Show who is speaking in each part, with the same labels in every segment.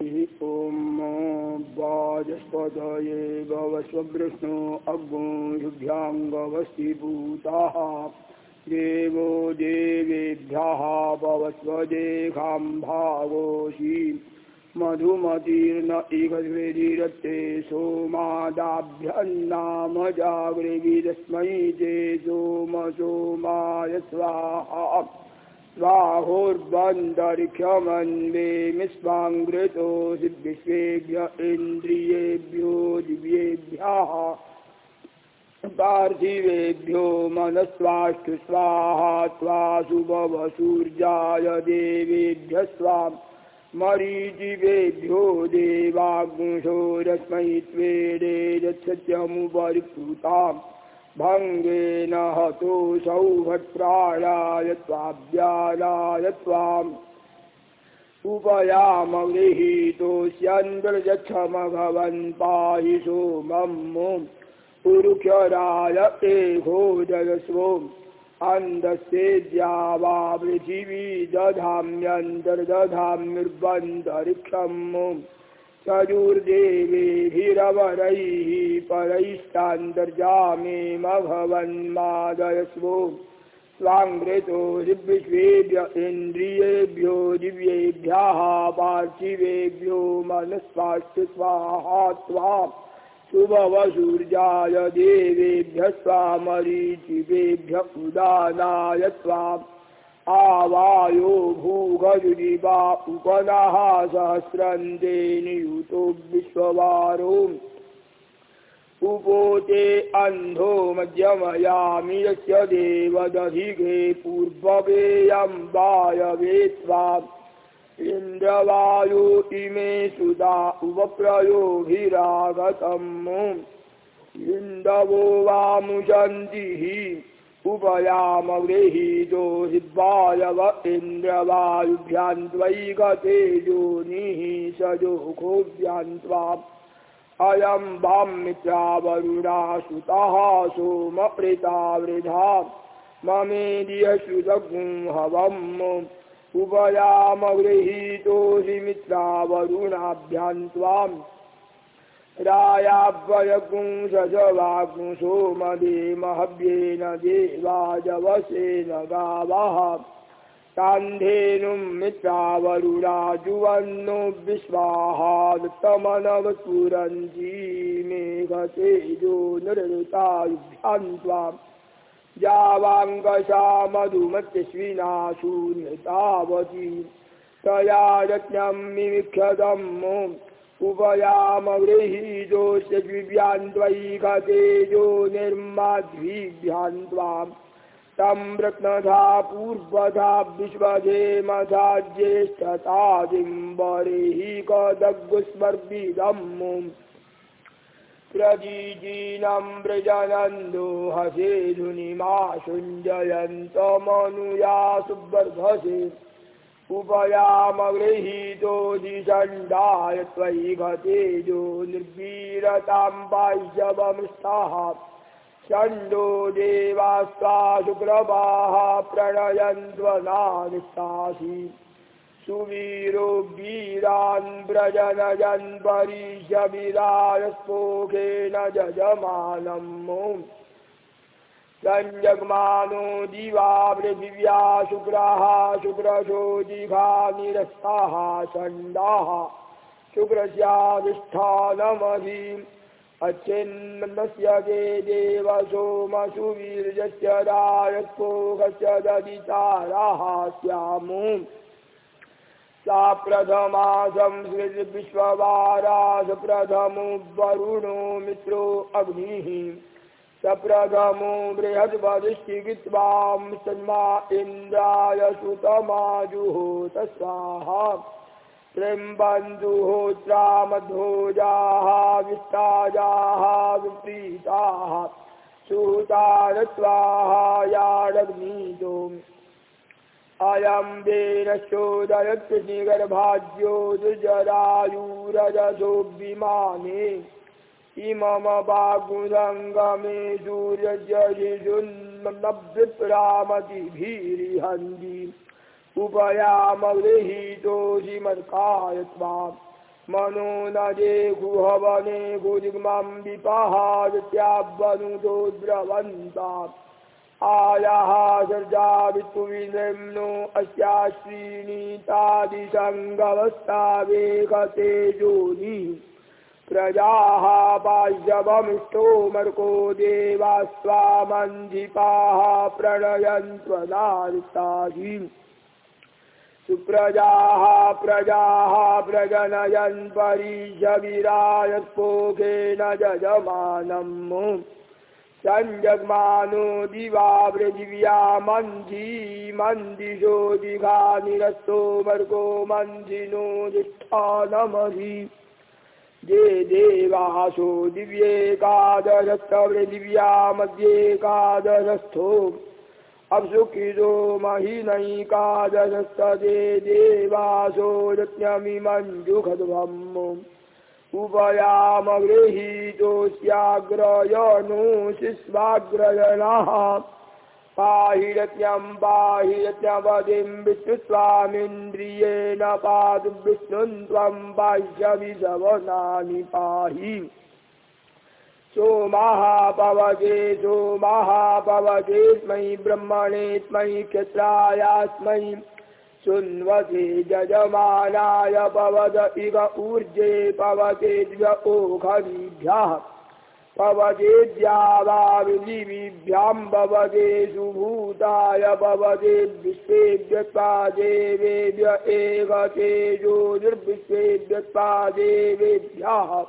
Speaker 1: ॐ वाजस्पदये अग्निभ्याङ्गवस्तीभूताः देवो देवेभ्यः भवस्वदेहाम्भावोषि मधुमतीर्न इगद्वेदीरत्ते सोमादाभ्यन्नाम जागृविदस्मै ते सोम सोमाय स्वाहा स्वाहोर्बन्धर्घ्यमन्वे मिस्वाङ्घृतो विश्वेभ्य इन्द्रियेभ्यो पार्थिवेभ्यो स्वाहा त्वासुभवसूर्याय देवेभ्य स्वाम् मरीचिवेभ्यो देवाग्निशो रश्मै त्वेदे यच्छत्यमुपरिपूताम् भङ्गेन हतो भङ्गे नहतोसौभप्राणायत्वाभ्यादाय त्वाम्। उपयामगृहीतोस्यन्द्रजच्छमघवन् अन्धस्तेद्या वा पृथिवी अन्धसेद्यावापृथिवी मुम्। परैष्टान्तर्जामे मघवन्मादयस्वो स्वाङ्घृतो दिव्येभ्य इन्द्रियेभ्यो, दिव्येभ्यः पार्थिवेभ्यो मनस्वास्तु स्वाहा त्वा शुभवसूर्याय देवेभ्य स्वामरीचिवेभ्य उदानाय स्वाम्। आवायो भूगजुरिवा उपनः सहस्रन्ते नियुतो विश्ववारो। उपोते अन्धो मध्यमयामि यस्य देवदधिघे पूर्ववेयं वायवे त्वाम् इन्द्रवायो इमे सुधा उपप्रयोभिरागतम्। इन्दवो वामुचन्तिः उपयाम ग्रीहीतो वायव स जोनिः सजोकोभ्यान्त्वाम् अयं वां मित्रावरुणा सुतः सोमप्रेता वृधा। ममे दियश्रुतगुंहवम् उपयाम हि मित्रावरुणाभ्यान् त्वाम्। रायाभ्ययपुंसजवागुंसोमदेमहव्येन देवाजवसेन गावः तान्धेनुं मित्रावरुणाजुवन्नो विश्वाहादुत्तमनवस्फुरन्ती मेघतेजो निरृतायुभ्यां त्वाम् यावाङ्कषा मधुमत्यश्विना शून्यतावती तया यज्ञं मिमिक्षतम् गतेजो निर्माद्भिभ्यां त्वां तं रत्नधा पूर्वधा विश्वधेमधा ज्येष्ठतादिं बरेहि कदग्स्मर्विदम् प्रजीजीनं व्रजनन्दो हसेधुनिमाशुञ्जयन्तमनुया सुवर्धसे उपयामगृहीतो दिषण्डाय त्वयि गतेजो निर्वीरतां बाह्यवमृष्टाः षण्डो देवास्ता सुप्रभाः प्रणयन्त्वनानिष्ठासि सुवीरो वीरान् व्रजनजन् जजमानम्। सञ्जग्मानो दिवा पृथिव्या शुक्राः शुक्रशो जिघानिरस्ताः षण्डाः शुक्रस्याधिष्ठानमधिम् अच्छिन्नस्य ते देव सोमसुवीर्यस्य रायत्पोकस्य ददिताराः स्यामु। सा प्रथमा संस्कृतविश्ववारास प्रथमो वरुणो मित्रो अग्निः। सप्रथमो बृहद्वदिष्टिगित्वां सन्मा इन्द्राय सुतमाजुहोत स्वाहा मध्वोजाः विस्ताजाः विप्रीताः। सुतारस्वाहा याडग्नीतोम् अयं विमाने इममपागुदङ्गमे सूर्यजयिषुन्नभ्युत्प्रामतिभिरिहन्ति उपयामगृहीतोऽसि मर्काय त्वाम् मनो नदे गुहवने गुजिग्मं विपाहादित्यावनुतो द्रवन्ता आयाः सर्जा वित्पुविनिम्नो अस्याश्रीनीतादिसङ्गवस्थावेकतेजोनि प्रजाः पाह्यवमिष्टो मर्को देवास्वामन्धिपाः प्रणयन्त्वनारिताहि सुप्रजाः प्रजाः प्रजनयन् परीशविरायत्पोखेन जजमानम् सञ्जग्मानो दिवा पृथिव्या मन्धी मन्दिशो दिघा निरस्तो मर्गो मन्दिनो जिष्ठानमहि जे देवासो दिव्येकादशस्तपृथिव्या मध्येकादशस्थो अप्सुखितो महिनैकादशस्तदे देवासो रत्नमिमञ्जुखद्वम् उपयामगृहीतोऽस्याग्रयनो शिष्वाग्रयणः पाहिरत्यं यत्यं पाहि पातु विष्णुं त्वं विष्णुन्त्वं बाह्यविधवनानि पाहि। सोमाः पवगे ब्रह्मणेऽस्मै क्षत्रायास्मै शुन्वदे यजमानाय पवद इव ऊर्जे पवते द्व्य ओघविभ्यः ओखरीभ्यः पवतेद्यावाविलिविभ्यां भवते सुभूताय भवते विश्वेभ्यत्वा देवेभ्य एव तेजोनिर्विश्वेभ्यत्वा देवेभ्यः।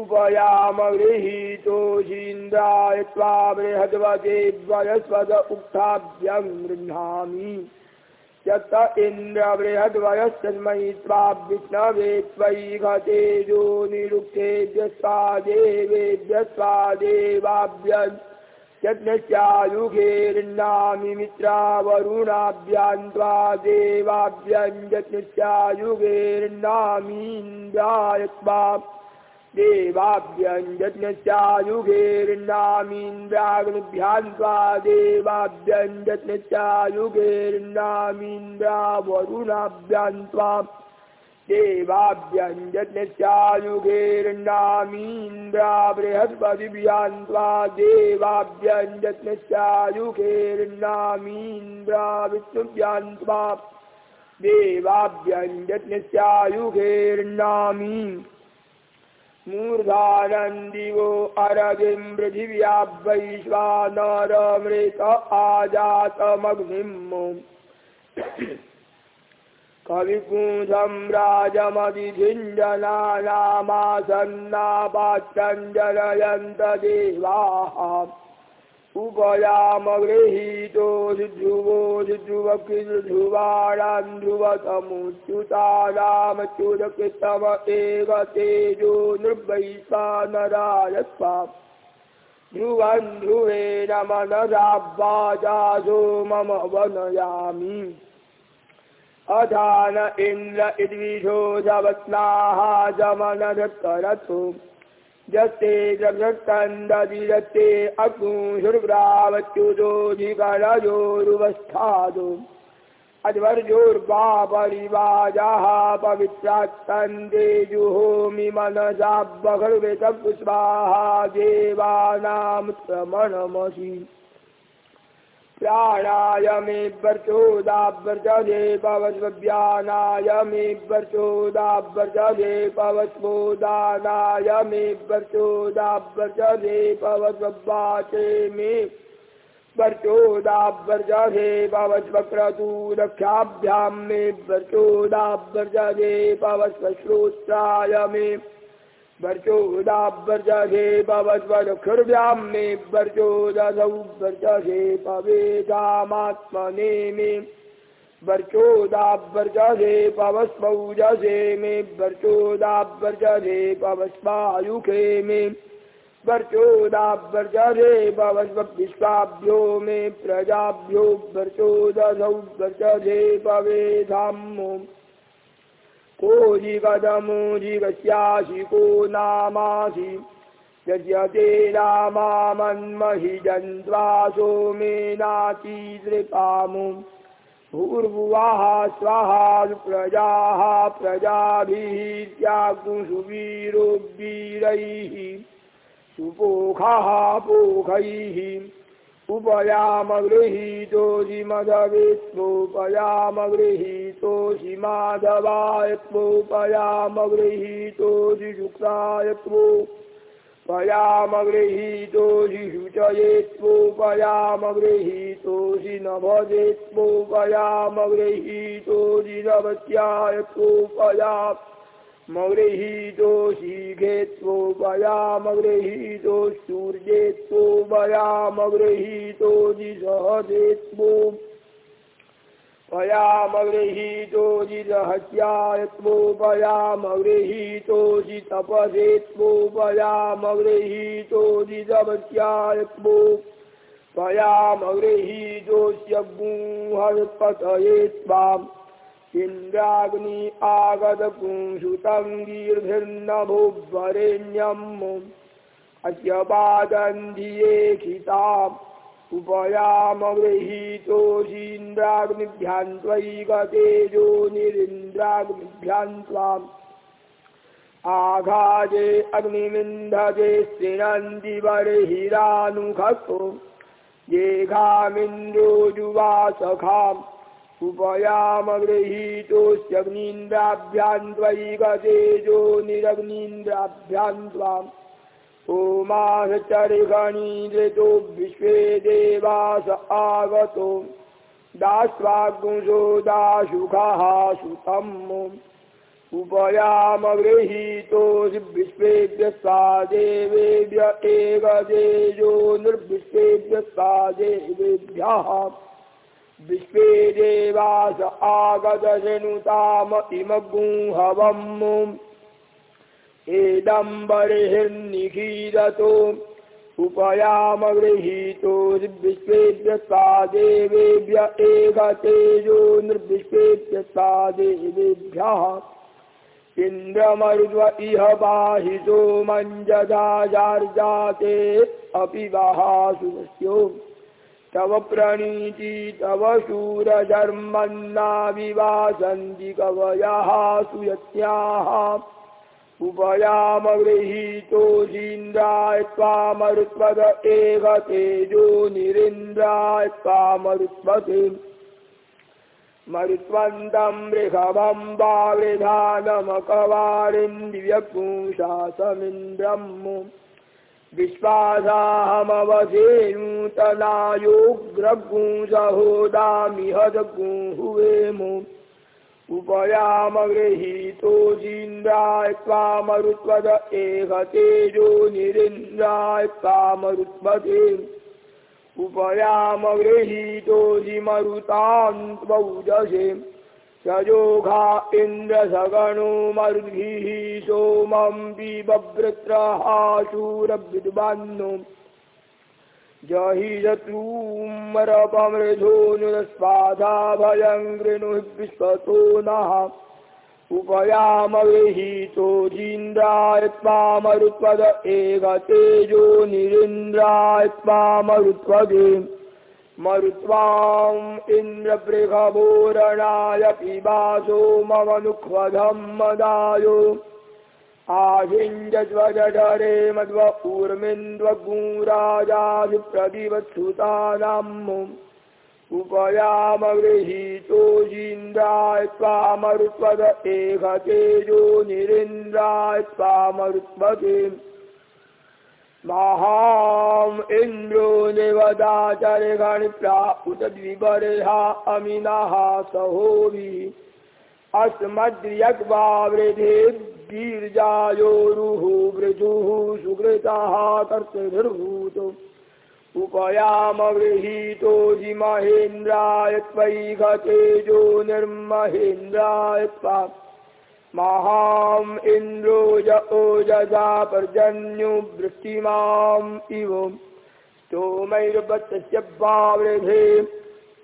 Speaker 1: उपयामगृहीतोषीन्द्राय त्वा बृहद्वते द्वयस्वद उक्ताभ्यं गृह्णामि। यत त्वा विष्णवे त्वयि घतेजो निरुक्तेभ्य स्वा देवेभ्य स्वा देवाभ्य यज्ञस्यायुगेर्नामि मित्रावरुणाभ्यां त्वा देवाभ्यं यज्ञस्यायुगेर्नामीन्द्राय त्वा देवाभ्यञ्जज्ञस्यायुगेर्नामीन्द्राग्निभ्यां त्वा देवाभ्यञ्जज्ञस्यायुगेर्नामीन्द्रावरुणाभ्यां त्वा देवाभ्यञ्जज्ञस्यायुगेर्नामीन्द्रा बृहस्पतिभ्यां त्वा देवाभ्यञ्जज्ञस्यायुगेर्नामीन्द्रा विष्णुभ्यां त्वा देवाभ्यञ्जज्ञस्यायुगेर्नामी मूर्धानन्दिवोऽविं पृथिव्या वैश्वानरमृत आजातमग्निम्। कविपुंसम्राजमविधिञ्जनानामासन्नावाचनयन्त दे देवाः। उपयामगृहीतो ध्रुवो ध्रुवकृध्रुवाणां ध्रुवतमुच्युतानामच्युतकृतम एव तेजो निर्वैश्वानराय स्वा ध्रुवन् ध्रुवेण मनसावाचासो मम वनयामि। अधान इन्द्र इद्विषो सवत्नाः जत्ते जगत् तन्दते अग्न सुर्वच्युरोधिगणजोरुवस्थादु अध्वर्योर्वापरिवाजाः पवित्रात्तन्दे जुहोमि मनसा वर्वे देवानां श्रमणमसि मे वर्चोदावर्जदे पवस्व्यानाय मे वर्चोदावर्जदे पवस्वोदानाय मे वर्चोदावर्जदे पवस्वाचे मे वर्चोदावर्जदे पवस्वक्रतुरक्षाभ्यां मे वर्चोदावर्जदे पवस्वश्रोत्राय मे वर्चोदावर्जहे भवद्वरखुर्भ्यां मे वर्चोदसौ वर्जहे पवेदामात्मने मे वर्चोदावर्जहे पवस्मौजसे मे वर्चोदावर्जहे पवस्मायुखे मे वर्चोदावर्जहे पवस्विश्वाभ्यो मे प्रजाभ्यो वर्चोदसौ वर्जहे पवेधाम् को नामासि। यज्यते रामामन्महि जन्त्वा सोमेनातिदृपामु भूर्भुवाः स्वाहा प्रजाः प्रजाभिः त्यागुषुवीरोवीरैः सुपोखाः पोखैः। उपयामगृहीतोषि मदवित्वोपयामगृहीतोषि माधवायत्वोपयामगृहीतोषि शुक्रायत्वो पयामगृहीतोषि शुचयेत्वोपयामगृहीतोषि नभजेत्वोपयामगृहीतोषि नवत्यायत्वोपया मगृहीतोषीघेत्वोपयामगृहीतो सूर्येत्वोपयामगृहीतो जिसहदेत्वो पयामगृहीतोषि रहस्यायत्वोपयामगृहीतोषि तपसेत्वोपयामगृहीतोषि तपस्यायत्वो पयामगृहीतोष्यगुंहत्पतये त्वाम् इन्द्राग्नि आगतपुंसुतं गीर्भिर्नभुवरेण्यम् अस्य पादन्धियेखिताम् उपयामगृहीतोषीन्द्राग्निभ्यां त्वयि गतेजो निरिन्द्राग्निभ्यां त्वाम्। आघाजे अग्निमिन्धजे शृणन्ति बर्हिरानुखो ये घामिन्द्रो जुवासखाम् उपयामगृहीतोऽस्यग्नीन्द्राभ्यां उपयामगृहीतोऽग्नीन्द्राभ्यान्त्वयिवदेजो निरग्नीन्द्राभ्यान्त्वाम्। ओमासचरिगणीन्द्रजो विश्वे देवास आगतो। दास्वागुंसो दास्वाग्मुषो सुतम्। उपयामगृहीतोऽसि विश्वेभ्य सा देवेभ्य एव देजो निर्विश्वेभ्य सा देवेभ्यः। विश्वेदेवास आगतशनुताम इम गूहवम् उपयाम गृहीतो विश्वेभ्य सा देवेभ्य एहतेजो निर्विश्वेत्य सा देवेभ्यः। इन्द्रमरुद्व इह बाहितो मञ्जदाजार्जाते अपि वा तव प्रणीति तव शूरधर्मन्ना विवासन्ति कवयः सुयत्याः। उपयामगृहीतोषीन्द्राय त्वामरुत्वद एव तेजो निरीन्द्राय त्वामरुत्वते मरुत्वन्तं ऋषभं वावृधानमकवारिं दिव्यपुंशासमिन्द्रम् विश्वासाहमवधे उपयामगृहीतो जीन्द्राय त्वामरुत्वद एह तेजो निरिन्द्राय त्वामरुत्वदे उपयामगृहीतो जिमरुतान्त्वौजसे सजोघा इन्द्रसगणो मरुद्भिः सोमं शत्रूमरपमृधो नुरस्वाधा भयं गृणुः विश्वतो नः। जीन्द्राय त्वामरुत्वद एव तेजो निरीन्द्राय त्वामरुत्वदे मरुत्वाम् इन्द्रबृहभूरणाय पिबासो मम नुख्वधम् मदायो आहेन्दज्वजरे मध्वेन्द्र गुणराजानुप्रदिवत्सुतानां उपयामगृहीतोजीन्द्राय त्वामरुत्वद जीन्द्राय त्वा मरुत्वद एहतेजो महाम् इन्द्रो निवदाचर्गणिप्रा उत द्विबर्हा अमिनः सहोभिः अस्मद्यग्वावृधे वीर्जायोरुः वृजुः सुकृतः कर्तभिर्भूतो उपयामगृहीतो जिमहेन्द्राय त्वयि गतेजो निर्महेन्द्राय त्वा महाम् इन्द्रो ज ओजसा पर्जन्यो वृष्टिमाम् इव वावृधे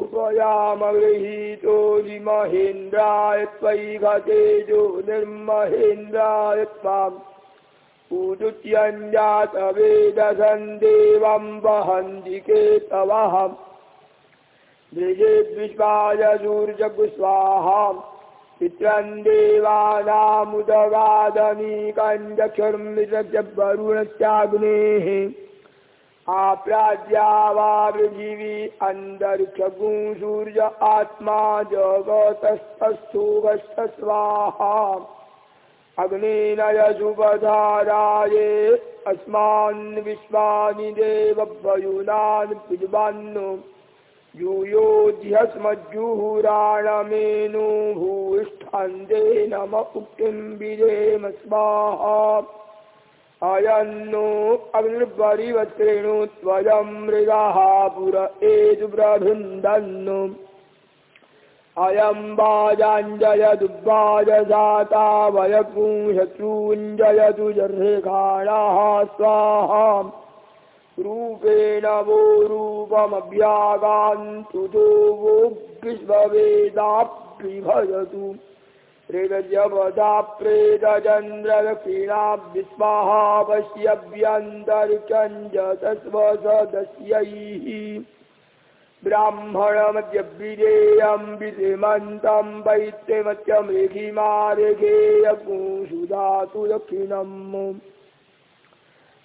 Speaker 1: उपयामगृहीतो जिमहेन्द्राय त्वयि गतेजो निर्महेन्द्राय त्वाम्। उदुत्यञ्जातवेदसन् देवं वहन्ति केतवः दृजेद्विश्वाय सूर्यगुस्वाहा पित्रन् देवानामुदगादनीकञ्जक्षुर्मित्रवरुणस्याग्नेः आप्राज्या वा पृथिवी अन्तरिक्षगुं सूर्य आत्मा जगतस्तस्थुगश्च स्वाहा अग्नेन यशुपधाराये अस्मान् विश्वानि देवभयुनान् पिजबान्नु यूयोध्यस्मज्जुहुराण मेनोहूष्ठन्दे नमपुक्तिं विरेम स्वाहा। अयन्नो अग्निपरिवत्रेणु त्वयं मृगाः पुर एदु अयं वाजाञ्जय दुर्वाजदाता वयपूषतूञ्जय दु स्वाहा। रूपेण वो रूपमभ्यागान्तु वो विश्ववेदाबिभजतु हृदयवदाप्रेतचन्द्रदक्षिणाभिस्महाभ्यन्तर्चस्व सदस्यैः ब्राह्मणमद्यभिधेयं वि श्रीमन्तं वैत्रमत्य मृगि मार्गेयपुषु दक्षिणम्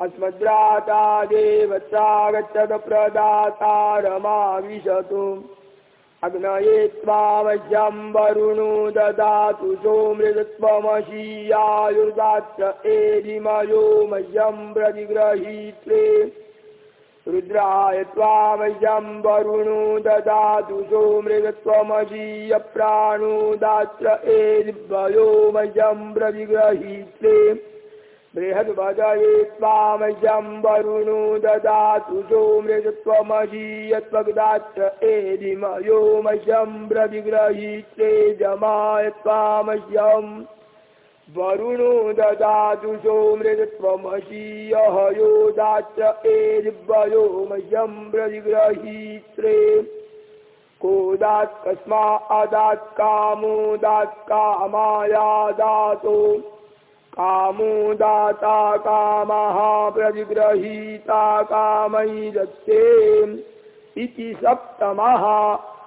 Speaker 1: अस्मद्राता देवत्रागच्छत प्रदाता रमाविशतु अग्नये त्वामह्यं वरुणो ददातु सोमृतत्वमशीयायुर्दात्र एरिमयो मह्यं प्रतिगृहीत्रे रुद्राय त्वामह्यं वरुणो ददातु सोमृतत्वमशीयप्राणो दात्र एरिभयो मह्यं प्रतिगृहीत्रे बृहद्भजये त्वामयं वरुणो ददातु जो त्वमहीय त्वगदाच्च मह्यं ब्रविग्रहीत्रे जमाय त्वामह्यम् वरुणो ददातु जो मृग यो दाच्च एरिवयो मह्यं ब्रविग्रहीत्रे को दात् कस्मा अदात् कामोदात् कामायादातो कामो काम कामः प्रतिगृहीता कामैरस्ते इति सप्तमः।